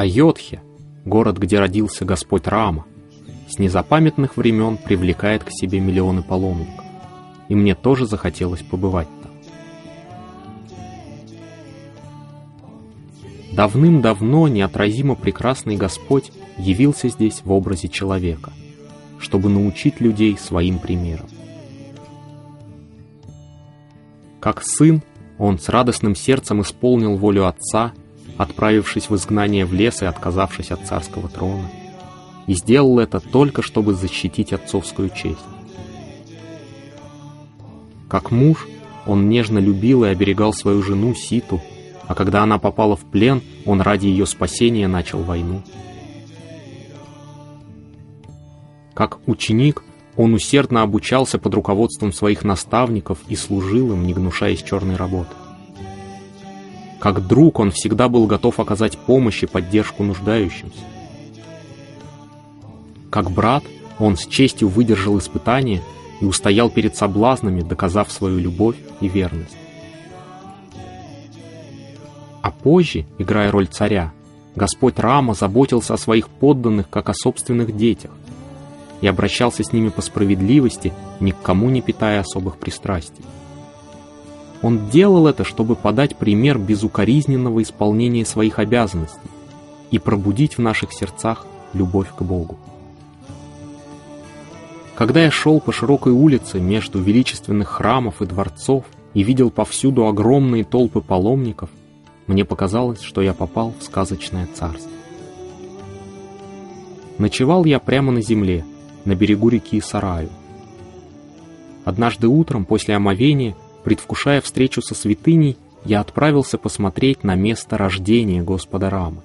Айотхе, город, где родился Господь Рама, с незапамятных времен привлекает к себе миллионы паломников. И мне тоже захотелось побывать там. Давным-давно неотразимо прекрасный Господь явился здесь в образе человека, чтобы научить людей своим примером. Как сын, он с радостным сердцем исполнил волю отца, отправившись в изгнание в лес и отказавшись от царского трона. И сделал это только, чтобы защитить отцовскую честь. Как муж, он нежно любил и оберегал свою жену Ситу, а когда она попала в плен, он ради ее спасения начал войну. Как ученик, он усердно обучался под руководством своих наставников и служил им, не гнушаясь черной работы. Как друг он всегда был готов оказать помощь и поддержку нуждающимся. Как брат он с честью выдержал испытания и устоял перед соблазнами, доказав свою любовь и верность. А позже, играя роль царя, Господь Рама заботился о своих подданных, как о собственных детях, и обращался с ними по справедливости, ни к кому не питая особых пристрастий. Он делал это, чтобы подать пример безукоризненного исполнения своих обязанностей и пробудить в наших сердцах любовь к Богу. Когда я шел по широкой улице между величественных храмов и дворцов и видел повсюду огромные толпы паломников, мне показалось, что я попал в сказочное царство. Ночевал я прямо на земле, на берегу реки Сараю. Однажды утром после омовения Предвкушая встречу со святыней, я отправился посмотреть на место рождения Господа Рамы.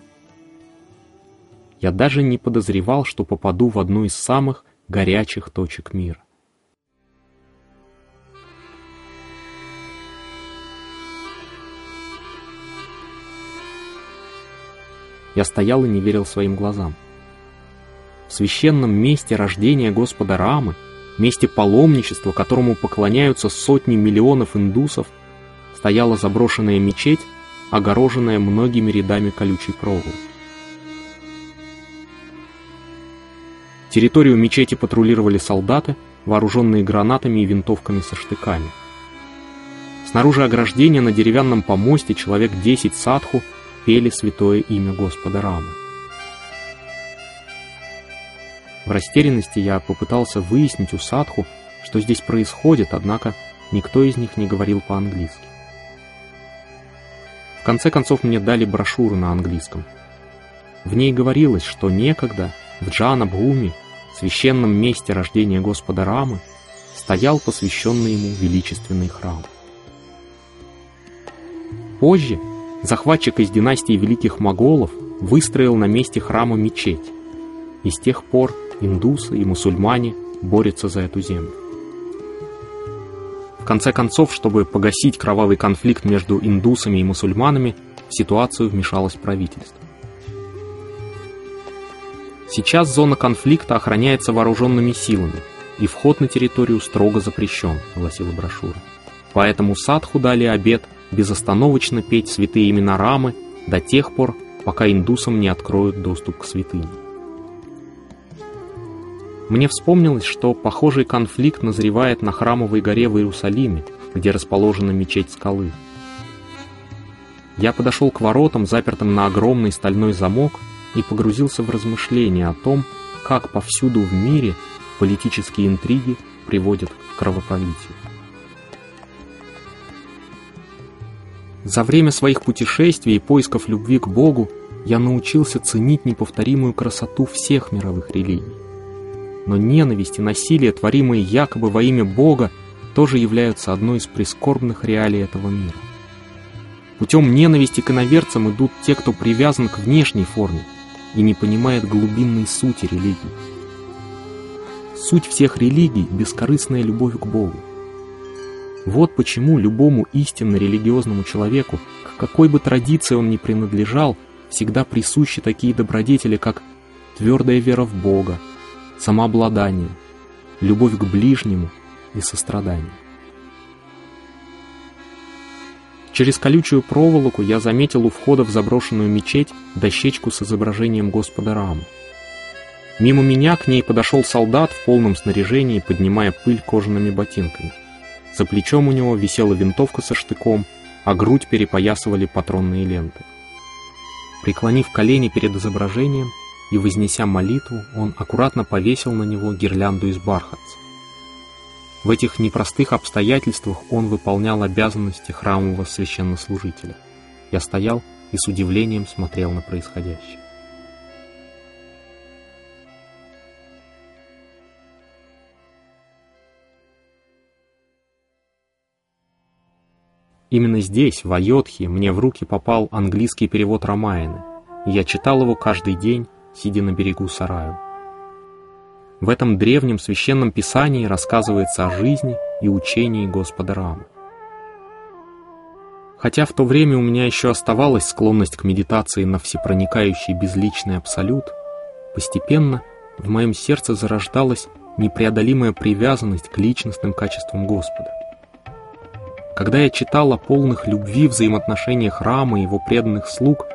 Я даже не подозревал, что попаду в одну из самых горячих точек мира. Я стоял и не верил своим глазам. В священном месте рождения Господа Рамы месте паломничества, которому поклоняются сотни миллионов индусов, стояла заброшенная мечеть, огороженная многими рядами колючей проволоки. Территорию мечети патрулировали солдаты, вооруженные гранатами и винтовками со штыками. Снаружи ограждения на деревянном помосте человек 10 садху пели святое имя Господа Рамы. В растерянности я попытался выяснить у Садху, что здесь происходит, однако никто из них не говорил по-английски. В конце концов мне дали брошюру на английском. В ней говорилось, что некогда в Джанабхуми, священном месте рождения Господа Рамы, стоял посвященный ему величественный храм. Позже захватчик из династии великих моголов выстроил на месте храма мечеть, и с тех пор индусы и мусульмане борются за эту землю. В конце концов, чтобы погасить кровавый конфликт между индусами и мусульманами, в ситуацию вмешалось правительство. Сейчас зона конфликта охраняется вооруженными силами, и вход на территорию строго запрещен, гласила брошюра. Поэтому Садху дали обет безостановочно петь святые имена Рамы до тех пор, пока индусам не откроют доступ к святыне. Мне вспомнилось, что похожий конфликт назревает на Храмовой горе в Иерусалиме, где расположена мечеть скалы. Я подошел к воротам, запертым на огромный стальной замок, и погрузился в размышления о том, как повсюду в мире политические интриги приводят к кровопролитию. За время своих путешествий и поисков любви к Богу я научился ценить неповторимую красоту всех мировых религий. Но ненависть и насилие, творимые якобы во имя Бога, тоже являются одной из прискорбных реалий этого мира. Путем ненависти к иноверцам идут те, кто привязан к внешней форме и не понимает глубинной сути религии. Суть всех религий – бескорыстная любовь к Богу. Вот почему любому истинно религиозному человеку, к какой бы традиции он ни принадлежал, всегда присущи такие добродетели, как твердая вера в Бога, самообладание, любовь к ближнему и сострадание. Через колючую проволоку я заметил у входа в заброшенную мечеть дощечку с изображением Господа Рама. Мимо меня к ней подошел солдат в полном снаряжении, поднимая пыль кожаными ботинками. За плечом у него висела винтовка со штыком, а грудь перепоясывали патронные ленты. Преклонив колени перед изображением и вознеся молитву, он аккуратно повесил на него гирлянду из бархатца. В этих непростых обстоятельствах он выполнял обязанности храмового священнослужителя. Я стоял и с удивлением смотрел на происходящее. Именно здесь, в Айотхе, мне в руки попал английский перевод Рамаяны, и я читал его каждый день, сидя на берегу сараю. В этом древнем священном писании рассказывается о жизни и учении Господа Рамы. Хотя в то время у меня еще оставалась склонность к медитации на всепроникающий безличный абсолют, постепенно в моем сердце зарождалась непреодолимая привязанность к личностным качествам Господа – когда я читал о полных любви взаимоотношениях Рама и его преданных слуг,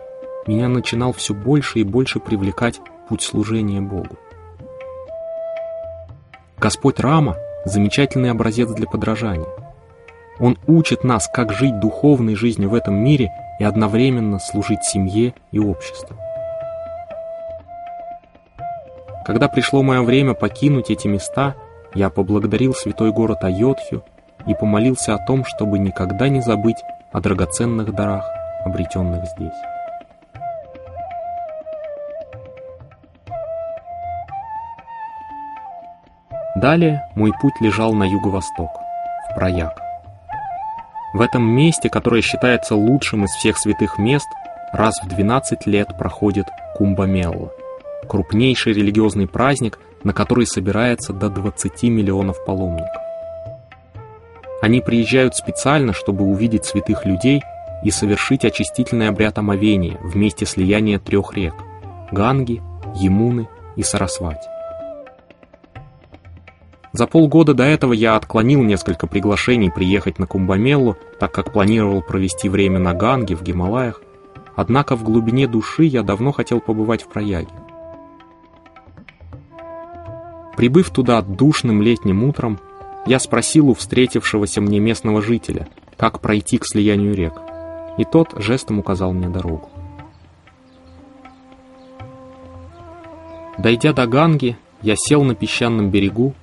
меня начинал все больше и больше привлекать путь служения Богу. Господь Рама – замечательный образец для подражания. Он учит нас, как жить духовной жизнью в этом мире и одновременно служить семье и обществу. Когда пришло мое время покинуть эти места, я поблагодарил святой город Айотхю и помолился о том, чтобы никогда не забыть о драгоценных дарах, обретенных здесь. Далее мой путь лежал на юго-восток, в Прояк. В этом месте, которое считается лучшим из всех святых мест, раз в 12 лет проходит Кумбамелла, крупнейший религиозный праздник, на который собирается до 20 миллионов паломников. Они приезжают специально, чтобы увидеть святых людей и совершить очистительный обряд омовения в месте слияния трех рек – Ганги, Емуны и Сарасвати. За полгода до этого я отклонил несколько приглашений приехать на Кумбамеллу, так как планировал провести время на Ганге в Гималаях, однако в глубине души я давно хотел побывать в Прояге. Прибыв туда душным летним утром, я спросил у встретившегося мне местного жителя, как пройти к слиянию рек, и тот жестом указал мне дорогу. Дойдя до Ганги, я сел на песчаном берегу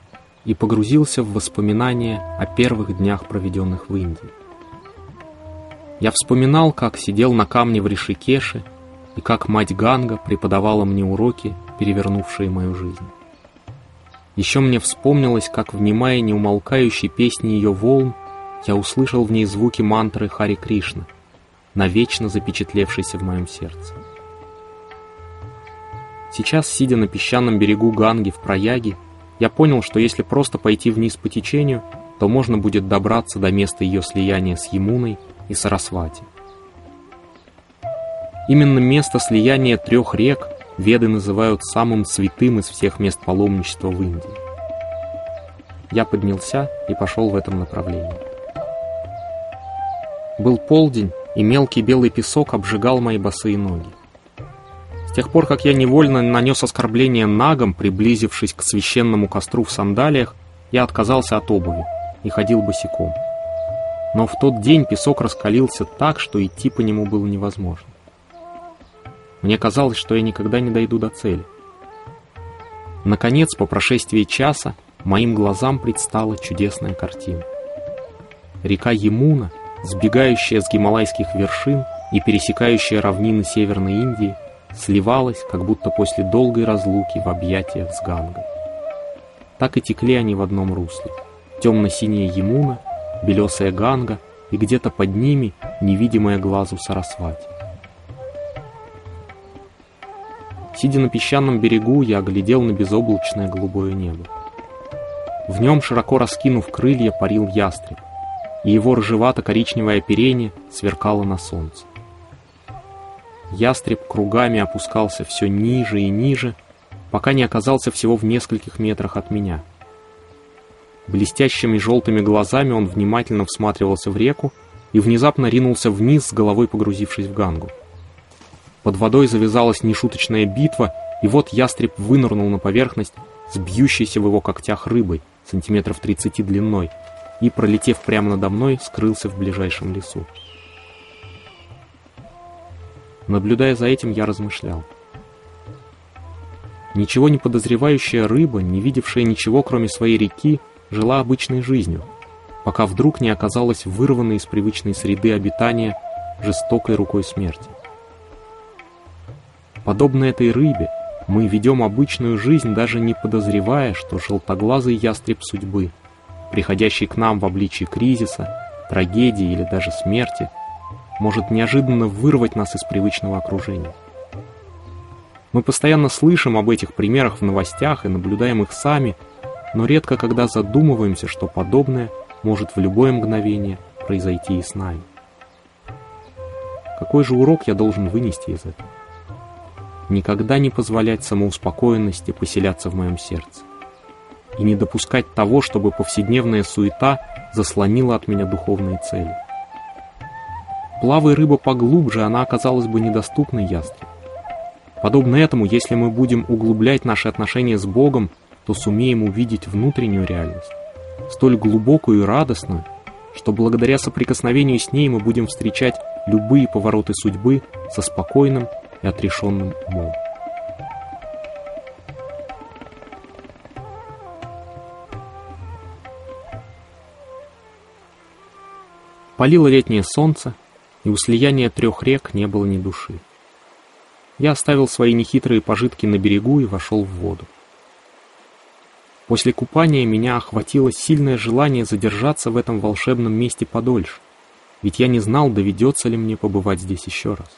и погрузился в воспоминания о первых днях, проведенных в Индии. Я вспоминал, как сидел на камне в Ришикеше и как мать Ганга преподавала мне уроки, перевернувшие мою жизнь. Еще мне вспомнилось, как, внимая неумолкающей песни ее волн, я услышал в ней звуки мантры Хари Кришна, навечно запечатлевшейся в моем сердце. Сейчас, сидя на песчаном берегу Ганги в Прояге, я понял, что если просто пойти вниз по течению, то можно будет добраться до места ее слияния с Емуной и Сарасвати. Именно место слияния трех рек Веды называют самым святым из всех мест паломничества в Индии. Я поднялся и пошел в этом направлении. Был полдень, и мелкий белый песок обжигал мои босые ноги. Тех пор, как я невольно нанес оскорбление нагам, приблизившись к священному костру в сандалиях, я отказался от обуви и ходил босиком. Но в тот день песок раскалился так, что идти по нему было невозможно. Мне казалось, что я никогда не дойду до цели. Наконец, по прошествии часа, моим глазам предстала чудесная картина. Река Емуна, сбегающая с гималайских вершин и пересекающая равнины Северной Индии, сливалась, как будто после долгой разлуки в объятиях с Гангой. Так и текли они в одном русле. Темно-синяя Емуна, белесая Ганга и где-то под ними невидимая глазу Сарасвати. Сидя на песчаном берегу, я оглядел на безоблачное голубое небо. В нем, широко раскинув крылья, парил ястреб, и его рыжевато-коричневое оперение сверкало на солнце. Ястреб кругами опускался все ниже и ниже, пока не оказался всего в нескольких метрах от меня. Блестящими желтыми глазами он внимательно всматривался в реку, и внезапно ринулся вниз, с головой погрузившись в гангу. Под водой завязалась нешуточная битва, и вот ястреб вынырнул на поверхность с бьющейся в его когтях рыбой, сантиметров 30 длиной, и, пролетев прямо надо мной, скрылся в ближайшем лесу. Наблюдая за этим, я размышлял. Ничего не подозревающая рыба, не видевшая ничего, кроме своей реки, жила обычной жизнью, пока вдруг не оказалась вырванной из привычной среды обитания жестокой рукой смерти. Подобно этой рыбе, мы ведем обычную жизнь, даже не подозревая, что желтоглазый ястреб судьбы, приходящий к нам в обличии кризиса, трагедии или даже смерти, может неожиданно вырвать нас из привычного окружения. Мы постоянно слышим об этих примерах в новостях и наблюдаем их сами, но редко когда задумываемся, что подобное может в любое мгновение произойти и с нами. Какой же урок я должен вынести из этого? Никогда не позволять самоуспокоенности поселяться в моем сердце. И не допускать того, чтобы повседневная суета заслонила от меня духовные цели. Плавая рыба поглубже, она оказалась бы недоступной ястребу. Подобно этому, если мы будем углублять наши отношения с Богом, то сумеем увидеть внутреннюю реальность, столь глубокую и радостную, что благодаря соприкосновению с ней мы будем встречать любые повороты судьбы со спокойным и отрешенным умом. Палило летнее солнце, и у слияния трех рек не было ни души. Я оставил свои нехитрые пожитки на берегу и вошел в воду. После купания меня охватило сильное желание задержаться в этом волшебном месте подольше, ведь я не знал, доведется ли мне побывать здесь еще раз.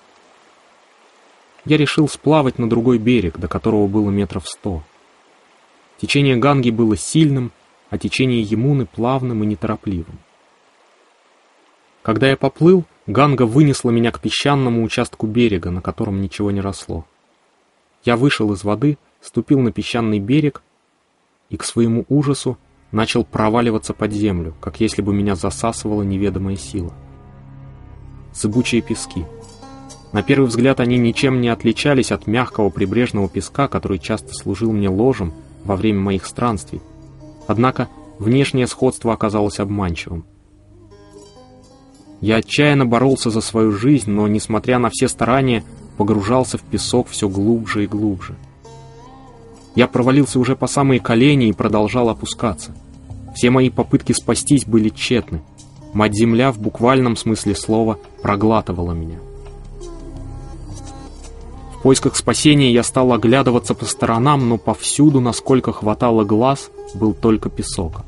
Я решил сплавать на другой берег, до которого было метров сто. Течение Ганги было сильным, а течение Емуны плавным и неторопливым. Когда я поплыл, Ганга вынесла меня к песчаному участку берега, на котором ничего не росло. Я вышел из воды, ступил на песчаный берег и, к своему ужасу, начал проваливаться под землю, как если бы меня засасывала неведомая сила. Зыбучие пески. На первый взгляд они ничем не отличались от мягкого прибрежного песка, который часто служил мне ложем во время моих странствий. Однако внешнее сходство оказалось обманчивым. Я отчаянно боролся за свою жизнь, но, несмотря на все старания, погружался в песок все глубже и глубже. Я провалился уже по самые колени и продолжал опускаться. Все мои попытки спастись были тщетны. Мать-Земля в буквальном смысле слова проглатывала меня. В поисках спасения я стал оглядываться по сторонам, но повсюду, насколько хватало глаз, был только песок.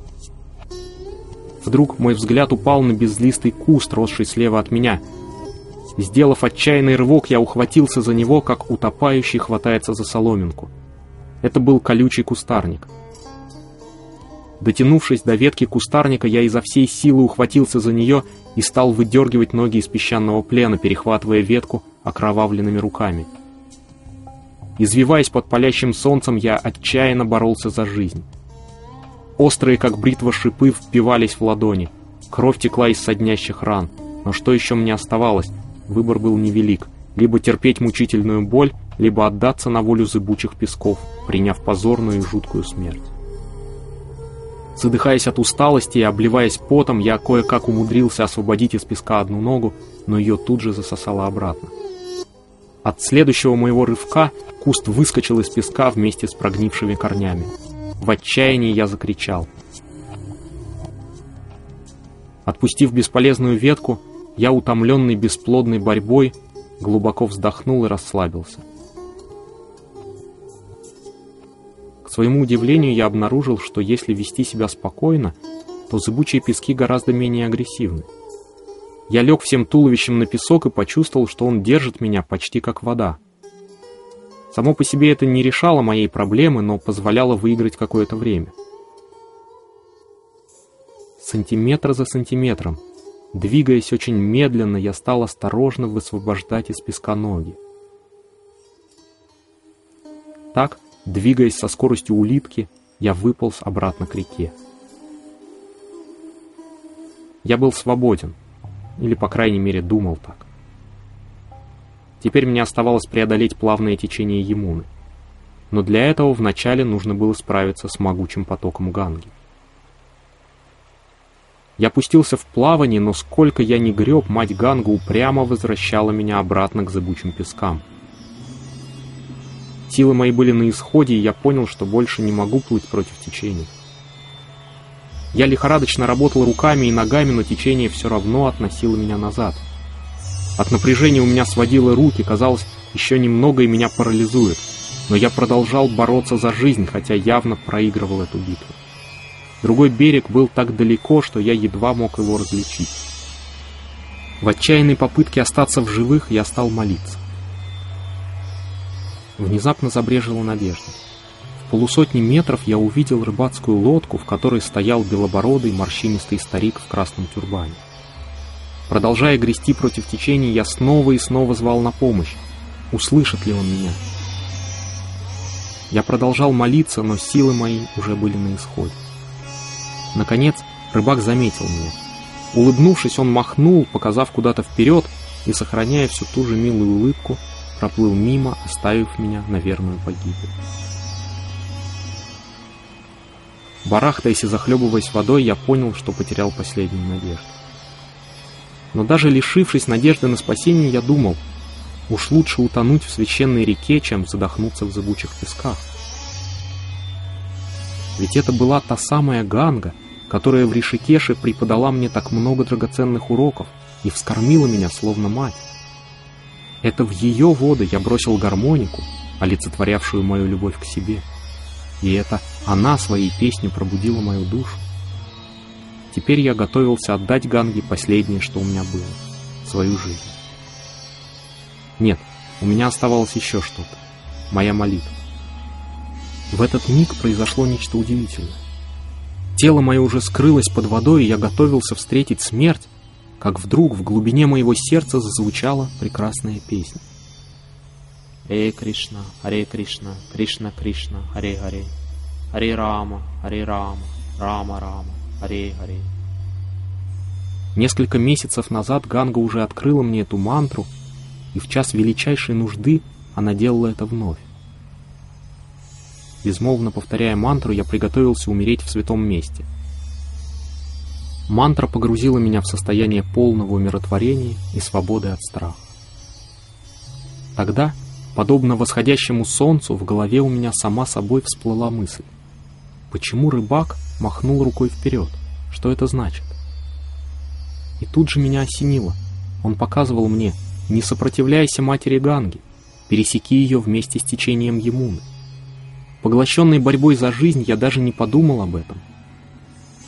Вдруг мой взгляд упал на безлистый куст, росший слева от меня. Сделав отчаянный рывок, я ухватился за него, как утопающий хватается за соломинку. Это был колючий кустарник. Дотянувшись до ветки кустарника, я изо всей силы ухватился за нее и стал выдергивать ноги из песчаного плена, перехватывая ветку окровавленными руками. Извиваясь под палящим солнцем, я отчаянно боролся за жизнь. Острые, как бритва, шипы впивались в ладони. Кровь текла из соднящих ран. Но что еще мне оставалось? Выбор был невелик. Либо терпеть мучительную боль, либо отдаться на волю зыбучих песков, приняв позорную и жуткую смерть. Задыхаясь от усталости и обливаясь потом, я кое-как умудрился освободить из песка одну ногу, но ее тут же засосало обратно. От следующего моего рывка куст выскочил из песка вместе с прогнившими корнями. В отчаянии я закричал. Отпустив бесполезную ветку, я, утомленный бесплодной борьбой, глубоко вздохнул и расслабился. К своему удивлению я обнаружил, что если вести себя спокойно, то зыбучие пески гораздо менее агрессивны. Я лег всем туловищем на песок и почувствовал, что он держит меня почти как вода. Само по себе это не решало моей проблемы, но позволяло выиграть какое-то время. Сантиметр за сантиметром, двигаясь очень медленно, я стал осторожно высвобождать из песка ноги. Так, двигаясь со скоростью улитки, я выполз обратно к реке. Я был свободен. или, по крайней мере, думал так. Теперь мне оставалось преодолеть плавное течение Емуны. Но для этого вначале нужно было справиться с могучим потоком Ганги. Я пустился в плавание, но сколько я ни греб, мать Ганга упрямо возвращала меня обратно к зыбучим пескам. Силы мои были на исходе, и я понял, что больше не могу плыть против течения. Я лихорадочно работал руками и ногами, но течение все равно относило меня назад. От напряжения у меня сводило руки, казалось, еще немного и меня парализует. Но я продолжал бороться за жизнь, хотя явно проигрывал эту битву. Другой берег был так далеко, что я едва мог его различить. В отчаянной попытке остаться в живых я стал молиться. Внезапно забрежила надежда. В полусотни метров я увидел рыбацкую лодку, в которой стоял белобородый морщинистый старик в красном тюрбане. Продолжая грести против течения, я снова и снова звал на помощь. Услышит ли он меня? Я продолжал молиться, но силы мои уже были на исходе. Наконец, рыбак заметил меня. Улыбнувшись, он махнул, показав куда-то вперед, и, сохраняя всю ту же милую улыбку, проплыл мимо, оставив меня на верную погибель. Барахтаясь и захлебываясь водой, я понял, что потерял последнюю надежду. Но даже лишившись надежды на спасение, я думал, уж лучше утонуть в священной реке, чем задохнуться в зыбучих песках. Ведь это была та самая Ганга, которая в Ришикеше преподала мне так много драгоценных уроков и вскормила меня словно мать. Это в ее воды я бросил гармонику, олицетворявшую мою любовь к себе. И это она своей песней пробудила мою душу. Теперь я готовился отдать Ганге последнее, что у меня было — свою жизнь. Нет, у меня оставалось еще что-то. Моя молитва. В этот миг произошло нечто удивительное. Тело мое уже скрылось под водой, и я готовился встретить смерть, как вдруг в глубине моего сердца зазвучала прекрасная песня. Харе Кришна, Харе Кришна, Кришна Кришна, Харе Харе, Харе Рама, Харе Рама, Рама Рама, Харе Харе. Несколько месяцев назад Ганга уже открыла мне эту мантру, и в час величайшей нужды она делала это вновь. Безмолвно повторяя мантру, я приготовился умереть в святом месте. Мантра погрузила меня в состояние полного умиротворения и свободы от страха. Тогда, подобно восходящему солнцу, в голове у меня сама собой всплыла мысль. Почему рыбак махнул рукой вперед? Что это значит? И тут же меня осенило. Он показывал мне, не сопротивляйся матери Ганги, пересеки ее вместе с течением Емуны. Поглощенный борьбой за жизнь, я даже не подумал об этом.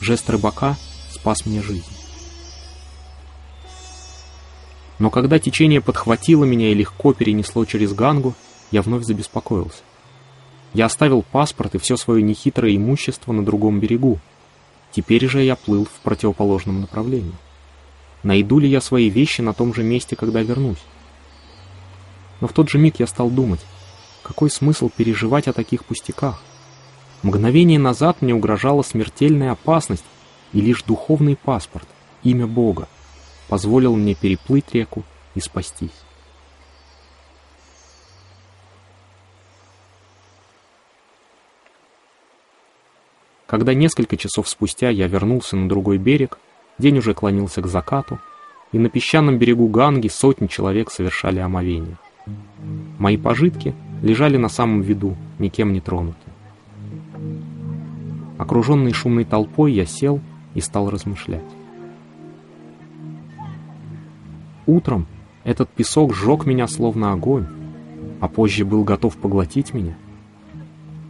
Жест рыбака спас мне жизнь. Но когда течение подхватило меня и легко перенесло через Гангу, я вновь забеспокоился. Я оставил паспорт и все свое нехитрое имущество на другом берегу. Теперь же я плыл в противоположном направлении. Найду ли я свои вещи на том же месте, когда вернусь? Но в тот же миг я стал думать, какой смысл переживать о таких пустяках? Мгновение назад мне угрожала смертельная опасность, и лишь духовный паспорт, имя Бога, позволил мне переплыть реку и спастись. Когда несколько часов спустя я вернулся на другой берег, день уже клонился к закату, и на песчаном берегу Ганги сотни человек совершали омовение. Мои пожитки лежали на самом виду, никем не тронуты. Окруженный шумной толпой, я сел и стал размышлять. Утром этот песок сжег меня словно огонь, а позже был готов поглотить меня.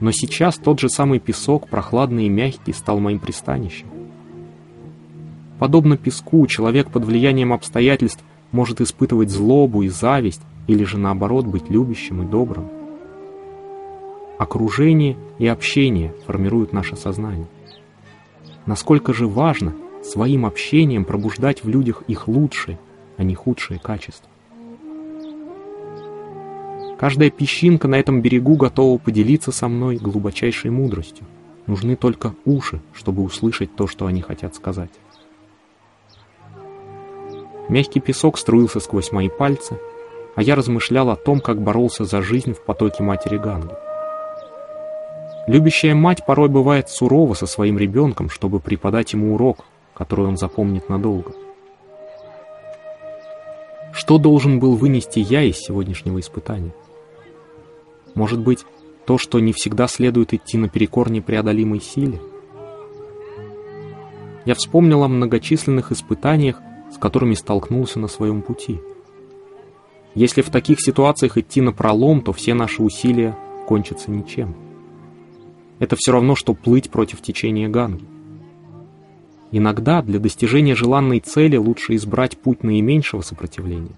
Но сейчас тот же самый песок, прохладный и мягкий, стал моим пристанищем. Подобно песку, человек под влиянием обстоятельств может испытывать злобу и зависть, или же наоборот быть любящим и добрым. Окружение и общение формируют наше сознание. Насколько же важно своим общением пробуждать в людях их лучшие, а не худшие качества. Каждая песчинка на этом берегу готова поделиться со мной глубочайшей мудростью. Нужны только уши, чтобы услышать то, что они хотят сказать. Мягкий песок струился сквозь мои пальцы, а я размышлял о том, как боролся за жизнь в потоке матери Ганги. Любящая мать порой бывает сурова со своим ребенком, чтобы преподать ему урок, который он запомнит надолго. Что должен был вынести я из сегодняшнего испытания? Может быть, то, что не всегда следует идти наперекор непреодолимой силе? Я вспомнил о многочисленных испытаниях, с которыми столкнулся на своем пути. Если в таких ситуациях идти на пролом, то все наши усилия кончатся ничем. Это все равно, что плыть против течения Ганги. Иногда для достижения желанной цели лучше избрать путь наименьшего сопротивления.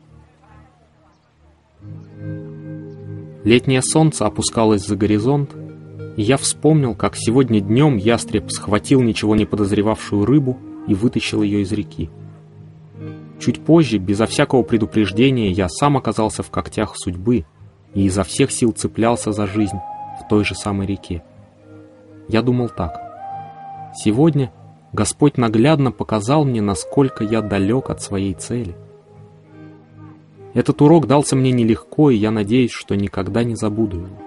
Летнее солнце опускалось за горизонт, и я вспомнил, как сегодня днем ястреб схватил ничего не подозревавшую рыбу и вытащил ее из реки. Чуть позже, безо всякого предупреждения, я сам оказался в когтях судьбы и изо всех сил цеплялся за жизнь в той же самой реке. Я думал так. Сегодня Господь наглядно показал мне, насколько я далек от своей цели. Этот урок дался мне нелегко, и я надеюсь, что никогда не забуду его.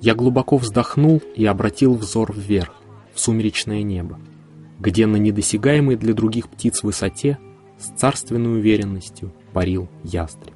Я глубоко вздохнул и обратил взор вверх, в сумеречное небо где на недосягаемой для других птиц высоте с царственной уверенностью парил ястреб.